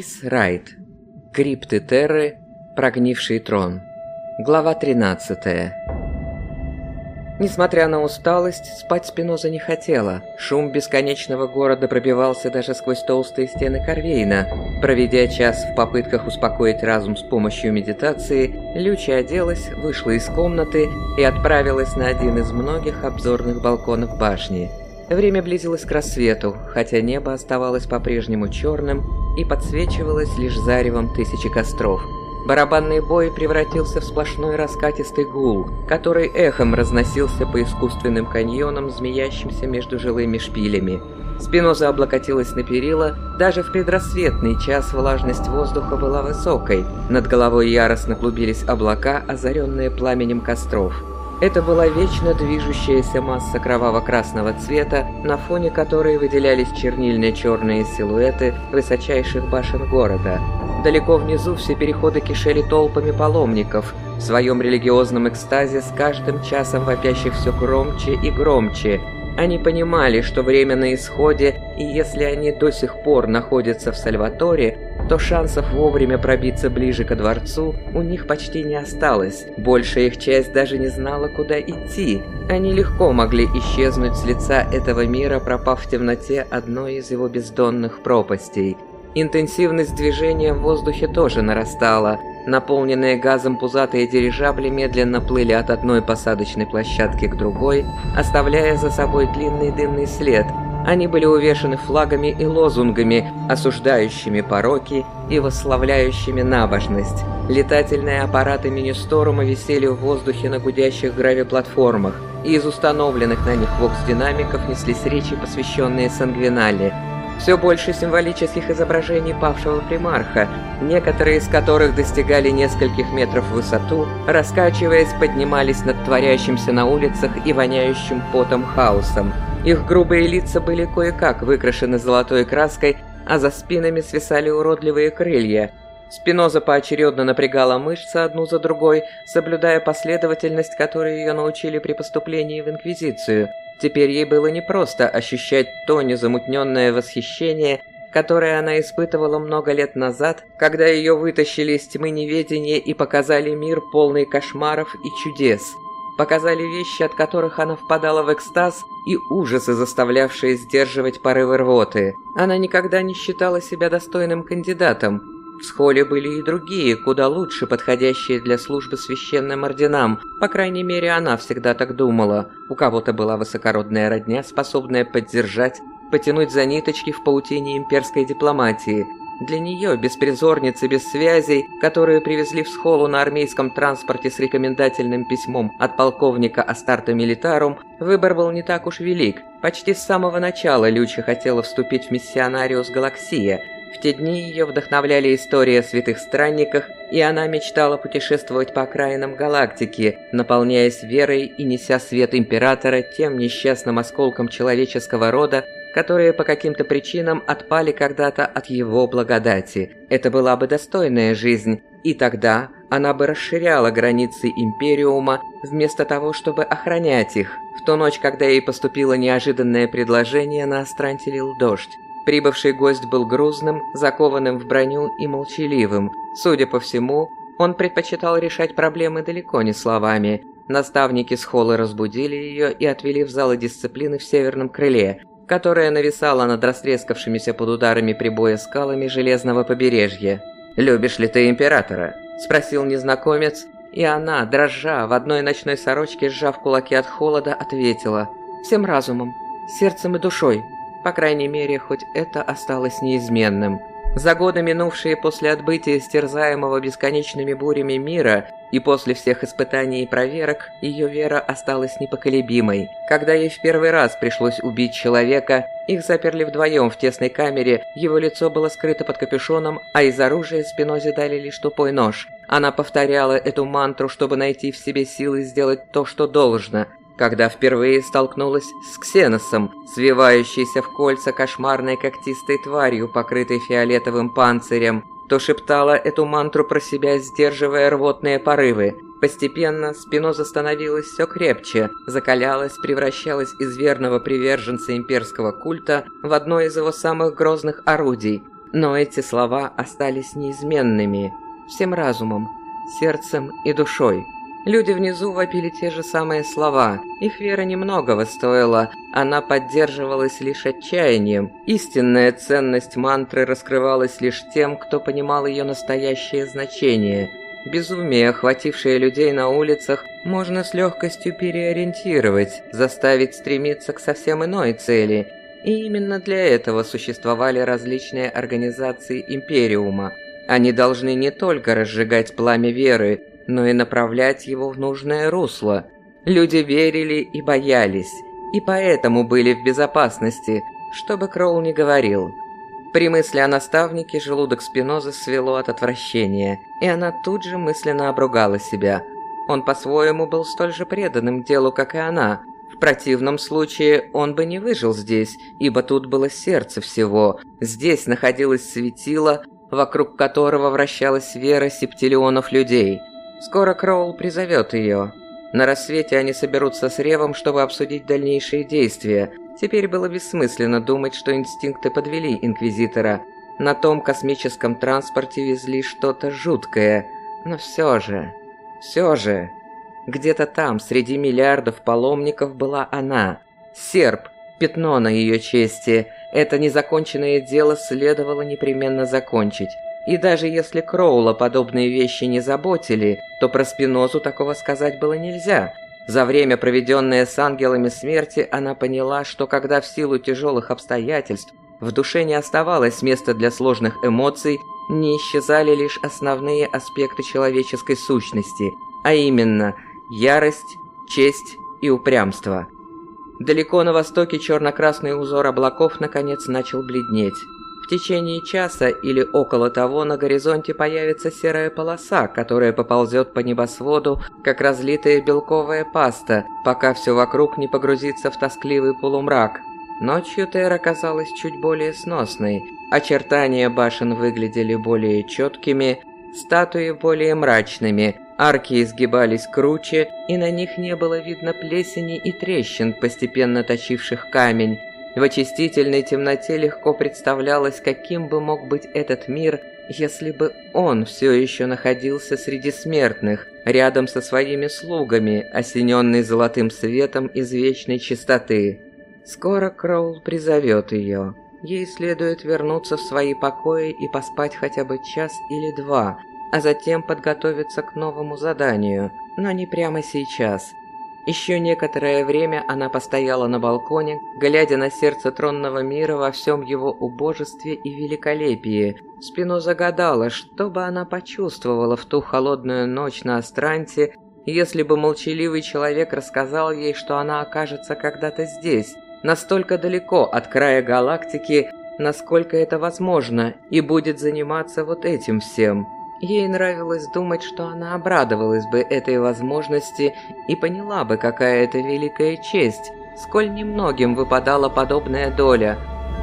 Крис Райт. Крипты Терры. Прогнивший трон. Глава 13. Несмотря на усталость, спать Спиноза не хотела. Шум бесконечного города пробивался даже сквозь толстые стены Корвейна. Проведя час в попытках успокоить разум с помощью медитации, Люча оделась, вышла из комнаты и отправилась на один из многих обзорных балконов башни. Время близилось к рассвету, хотя небо оставалось по-прежнему черным и подсвечивалось лишь заревом тысячи костров. Барабанный бой превратился в сплошной раскатистый гул, который эхом разносился по искусственным каньонам, змеящимся между жилыми шпилями. Спиноза облокотилась на перила, даже в предрассветный час влажность воздуха была высокой, над головой яростно клубились облака, озаренные пламенем костров. Это была вечно движущаяся масса кроваво-красного цвета, на фоне которой выделялись чернильные черные силуэты высочайших башен города. Далеко внизу все переходы кишели толпами паломников, в своем религиозном экстазе с каждым часом вопящих все громче и громче. Они понимали, что время на исходе, и если они до сих пор находятся в Сальваторе, то шансов вовремя пробиться ближе ко дворцу у них почти не осталось. Большая их часть даже не знала, куда идти. Они легко могли исчезнуть с лица этого мира, пропав в темноте одной из его бездонных пропастей. Интенсивность движения в воздухе тоже нарастала. Наполненные газом пузатые дирижабли медленно плыли от одной посадочной площадки к другой, оставляя за собой длинный дымный след – они были увешаны флагами и лозунгами, осуждающими пороки и восславляющими набожность. Летательные аппараты Министорума висели в воздухе на гудящих гравиплатформах, и из установленных на них вокс-динамиков неслись речи, посвященные Сангвинале. Все больше символических изображений павшего примарха, некоторые из которых достигали нескольких метров в высоту, раскачиваясь, поднимались над творящимся на улицах и воняющим потом хаосом. Их грубые лица были кое-как выкрашены золотой краской, а за спинами свисали уродливые крылья. Спиноза поочередно напрягала мышцы одну за другой, соблюдая последовательность, которой ее научили при поступлении в Инквизицию. Теперь ей было непросто ощущать то незамутненное восхищение, которое она испытывала много лет назад, когда ее вытащили из тьмы неведения и показали мир полный кошмаров и чудес – показали вещи, от которых она впадала в экстаз, и ужасы, заставлявшие сдерживать порывы рвоты. Она никогда не считала себя достойным кандидатом. В схоле были и другие, куда лучше подходящие для службы священным орденам. По крайней мере, она всегда так думала. У кого-то была высокородная родня, способная поддержать, потянуть за ниточки в паутине имперской дипломатии – для нее, беспризорницы без связей, которую привезли в схолу на армейском транспорте с рекомендательным письмом от полковника Астарта Милитарум, выбор был не так уж велик. Почти с самого начала Люча хотела вступить в миссионариус Галаксия. В те дни ее вдохновляли истории о святых странниках, и она мечтала путешествовать по окраинам галактики, наполняясь верой и неся свет Императора тем несчастным осколком человеческого рода, которые по каким-то причинам отпали когда-то от его благодати. Это была бы достойная жизнь, и тогда она бы расширяла границы Империума, вместо того, чтобы охранять их. В ту ночь, когда ей поступило неожиданное предложение, на Астранте лил дождь. Прибывший гость был грузным, закованным в броню и молчаливым. Судя по всему, он предпочитал решать проблемы далеко не словами. Наставники с холла разбудили ее и отвели в залы дисциплины в северном крыле, которая нависала над растрескавшимися под ударами прибоя скалами железного побережья. «Любишь ли ты императора?» – спросил незнакомец, и она, дрожа, в одной ночной сорочке, сжав кулаки от холода, ответила «Всем разумом, сердцем и душой». По крайней мере, хоть это осталось неизменным. За годы, минувшие после отбытия стерзаемого бесконечными бурями мира, и после всех испытаний и проверок, ее вера осталась непоколебимой. Когда ей в первый раз пришлось убить человека, их заперли вдвоем в тесной камере, его лицо было скрыто под капюшоном, а из оружия Спинозе дали лишь тупой нож. Она повторяла эту мантру, чтобы найти в себе силы сделать то, что должно, когда впервые столкнулась с Ксеносом, свивающейся в кольца кошмарной когтистой тварью, покрытой фиолетовым панцирем, то шептала эту мантру про себя, сдерживая рвотные порывы. Постепенно Спиноза становилась все крепче, закалялась, превращалась из верного приверженца имперского культа в одно из его самых грозных орудий. Но эти слова остались неизменными, всем разумом, сердцем и душой. Люди внизу вопили те же самые слова. Их вера немногого стоила, она поддерживалась лишь отчаянием. Истинная ценность мантры раскрывалась лишь тем, кто понимал ее настоящее значение. Безумие, охватившее людей на улицах, можно с легкостью переориентировать, заставить стремиться к совсем иной цели. И именно для этого существовали различные организации Империума. Они должны не только разжигать пламя веры, но и направлять его в нужное русло. Люди верили и боялись, и поэтому были в безопасности, что бы Кроул не говорил. При мысли о наставнике желудок Спинозы свело от отвращения, и она тут же мысленно обругала себя. Он по-своему был столь же преданным делу, как и она. В противном случае он бы не выжил здесь, ибо тут было сердце всего. Здесь находилось светило, вокруг которого вращалась вера септиллионов людей – Скоро Кроул призовет ее. На рассвете они соберутся с Ревом, чтобы обсудить дальнейшие действия. Теперь было бессмысленно думать, что инстинкты подвели Инквизитора. На том космическом транспорте везли что-то жуткое. Но все же... Все же... Где-то там, среди миллиардов паломников, была она. Серп, пятно на ее чести. Это незаконченное дело следовало непременно закончить. И даже если Кроула подобные вещи не заботили, то про Спинозу такого сказать было нельзя. За время, проведенное с ангелами смерти, она поняла, что когда в силу тяжелых обстоятельств в душе не оставалось места для сложных эмоций, не исчезали лишь основные аспекты человеческой сущности, а именно ярость, честь и упрямство. Далеко на востоке черно-красный узор облаков наконец начал бледнеть течение часа или около того на горизонте появится серая полоса, которая поползет по небосводу, как разлитая белковая паста, пока все вокруг не погрузится в тоскливый полумрак. Ночью Терра казалась чуть более сносной, очертания башен выглядели более четкими, статуи более мрачными, арки изгибались круче, и на них не было видно плесени и трещин, постепенно точивших камень, в очистительной темноте легко представлялось, каким бы мог быть этот мир, если бы он все еще находился среди смертных, рядом со своими слугами, осененный золотым светом из вечной чистоты. Скоро Кроул призовет ее. Ей следует вернуться в свои покои и поспать хотя бы час или два, а затем подготовиться к новому заданию, но не прямо сейчас – еще некоторое время она постояла на балконе, глядя на сердце тронного мира во всем его убожестве и великолепии. Спину загадала, что бы она почувствовала в ту холодную ночь на Астранте, если бы молчаливый человек рассказал ей, что она окажется когда-то здесь, настолько далеко от края галактики, насколько это возможно, и будет заниматься вот этим всем – Ей нравилось думать, что она обрадовалась бы этой возможности и поняла бы, какая это великая честь, сколь немногим выпадала подобная доля.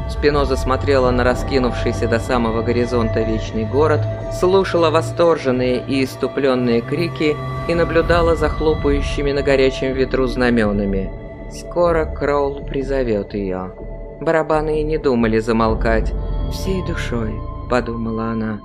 Спиноза смотрела на раскинувшийся до самого горизонта вечный город, слушала восторженные и иступленные крики и наблюдала за хлопающими на горячем ветру знаменами. Скоро Кроул призовет ее. Барабаны и не думали замолкать. «Всей душой», — подумала она.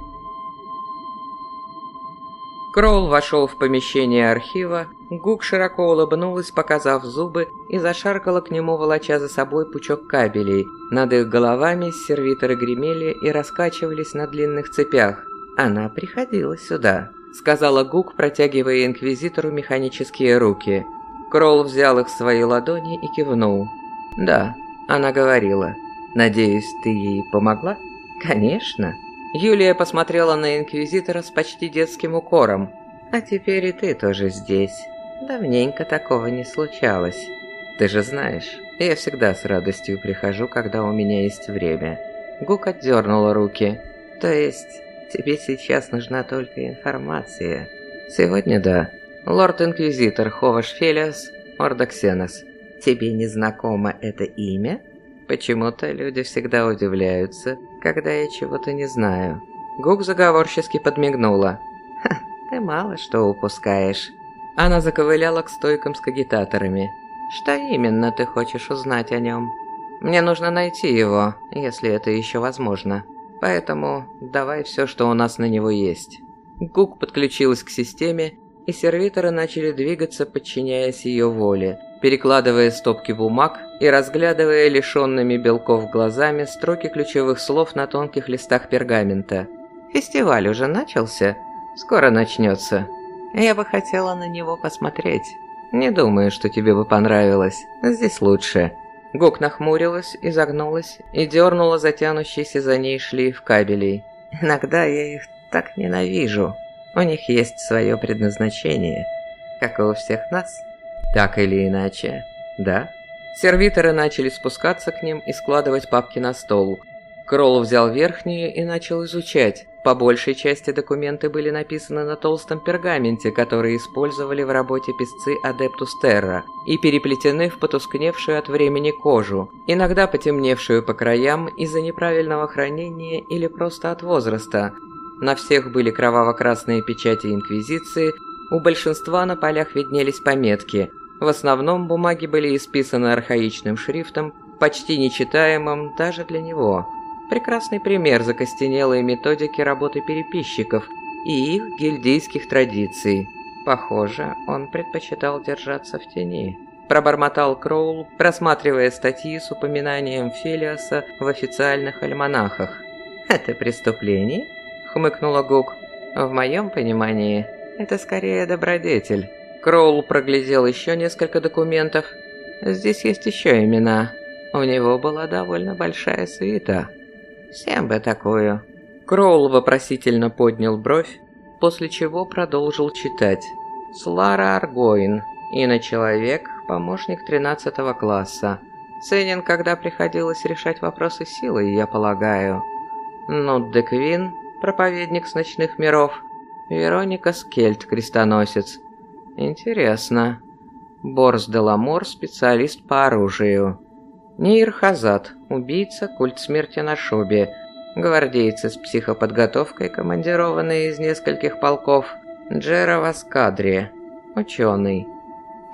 Кроул вошел в помещение архива, Гук широко улыбнулась, показав зубы, и зашаркала к нему, волоча за собой пучок кабелей. Над их головами сервиторы гремели и раскачивались на длинных цепях. «Она приходила сюда», — сказала Гук, протягивая Инквизитору механические руки. Кролл взял их в свои ладони и кивнул. «Да», — она говорила. «Надеюсь, ты ей помогла?» «Конечно», Юлия посмотрела на Инквизитора с почти детским укором. «А теперь и ты тоже здесь. Давненько такого не случалось. Ты же знаешь, я всегда с радостью прихожу, когда у меня есть время». Гук отдернула руки. «То есть, тебе сейчас нужна только информация?» «Сегодня да. Лорд-инквизитор Ховаш Фелиас, Ордоксенос. Тебе не знакомо это имя?» Почему-то люди всегда удивляются, когда я чего-то не знаю. Гук заговорчески подмигнула. «Ха, ты мало что упускаешь». Она заковыляла к стойкам с кагитаторами. «Что именно ты хочешь узнать о нем?» «Мне нужно найти его, если это еще возможно». Поэтому давай все, что у нас на него есть. Гук подключилась к системе, и сервиторы начали двигаться, подчиняясь ее воле, перекладывая стопки бумаг и разглядывая лишенными белков глазами строки ключевых слов на тонких листах пергамента. «Фестиваль уже начался? Скоро начнется. Я бы хотела на него посмотреть. Не думаю, что тебе бы понравилось. Здесь лучше». Гук нахмурилась, изогнулась и дернула затянущийся за ней шлейф кабелей. «Иногда я их так ненавижу. У них есть свое предназначение, как и у всех нас. Так или иначе, да?» Сервиторы начали спускаться к ним и складывать папки на стол. Кролл взял верхнюю и начал изучать. По большей части документы были написаны на толстом пергаменте, который использовали в работе писцы Адептус Терра, и переплетены в потускневшую от времени кожу, иногда потемневшую по краям из-за неправильного хранения или просто от возраста. На всех были кроваво-красные печати Инквизиции, у большинства на полях виднелись пометки. В основном бумаги были исписаны архаичным шрифтом, почти нечитаемым даже для него – прекрасный пример закостенелой методики работы переписчиков и их гильдейских традиций. Похоже, он предпочитал держаться в тени. Пробормотал Кроул, просматривая статьи с упоминанием Фелиаса в официальных альманахах. «Это преступление?» — хмыкнула Гук. «В моем понимании, это скорее добродетель». Кроул проглядел еще несколько документов. Здесь есть еще имена. У него была довольно большая свита. Всем бы такую. Кроул вопросительно поднял бровь, после чего продолжил читать. Слара Аргоин, иночеловек, помощник 13 класса. Ценен, когда приходилось решать вопросы силой, я полагаю. Нут Деквин, проповедник с ночных миров. Вероника Скельт, крестоносец. Интересно. Борс Деламор, специалист по оружию. Нир Хазат, убийца, культ смерти на шубе, гвардейцы с психоподготовкой, командированные из нескольких полков, Джера Васкадри, ученый.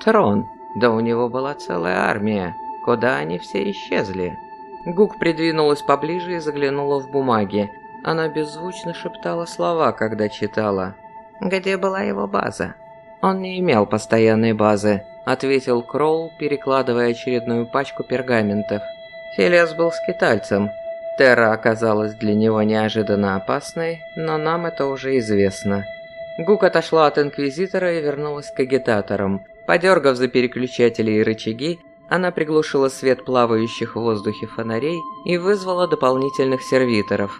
Трон, да у него была целая армия, куда они все исчезли? Гук придвинулась поближе и заглянула в бумаги. Она беззвучно шептала слова, когда читала. Где была его база? Он не имел постоянной базы ответил Кроул, перекладывая очередную пачку пергаментов. Фелиас был скитальцем. Терра оказалась для него неожиданно опасной, но нам это уже известно. Гук отошла от Инквизитора и вернулась к агитаторам. Подергав за переключатели и рычаги, она приглушила свет плавающих в воздухе фонарей и вызвала дополнительных сервиторов.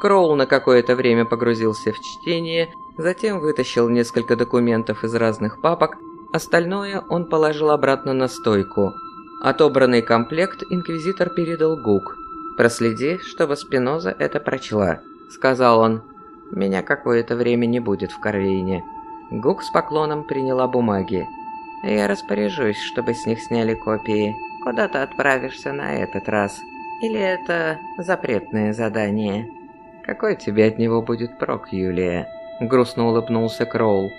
Кроул на какое-то время погрузился в чтение, затем вытащил несколько документов из разных папок Остальное он положил обратно на стойку. Отобранный комплект инквизитор передал Гук. «Проследи, чтобы Спиноза это прочла», — сказал он. «Меня какое-то время не будет в Корвейне». Гук с поклоном приняла бумаги. «Я распоряжусь, чтобы с них сняли копии. Куда ты отправишься на этот раз? Или это запретное задание?» «Какой тебе от него будет прок, Юлия?» Грустно улыбнулся Кроул.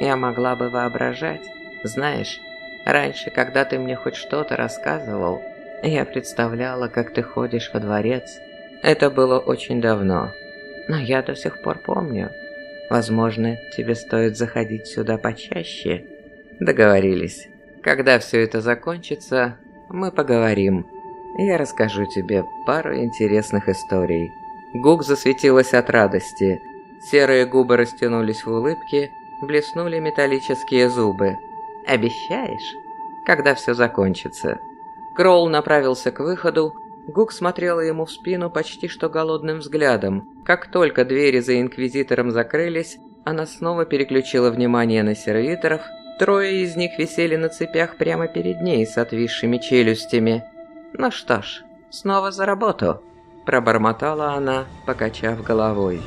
Я могла бы воображать. Знаешь, раньше, когда ты мне хоть что-то рассказывал, я представляла, как ты ходишь во дворец. Это было очень давно. Но я до сих пор помню. Возможно, тебе стоит заходить сюда почаще. Договорились. Когда все это закончится, мы поговорим. Я расскажу тебе пару интересных историй. Гук засветилась от радости. Серые губы растянулись в улыбке, блеснули металлические зубы. «Обещаешь?» «Когда все закончится». Кроул направился к выходу, Гук смотрела ему в спину почти что голодным взглядом. Как только двери за Инквизитором закрылись, она снова переключила внимание на сервиторов. Трое из них висели на цепях прямо перед ней с отвисшими челюстями. «Ну что ж, снова за работу», – пробормотала она, покачав головой.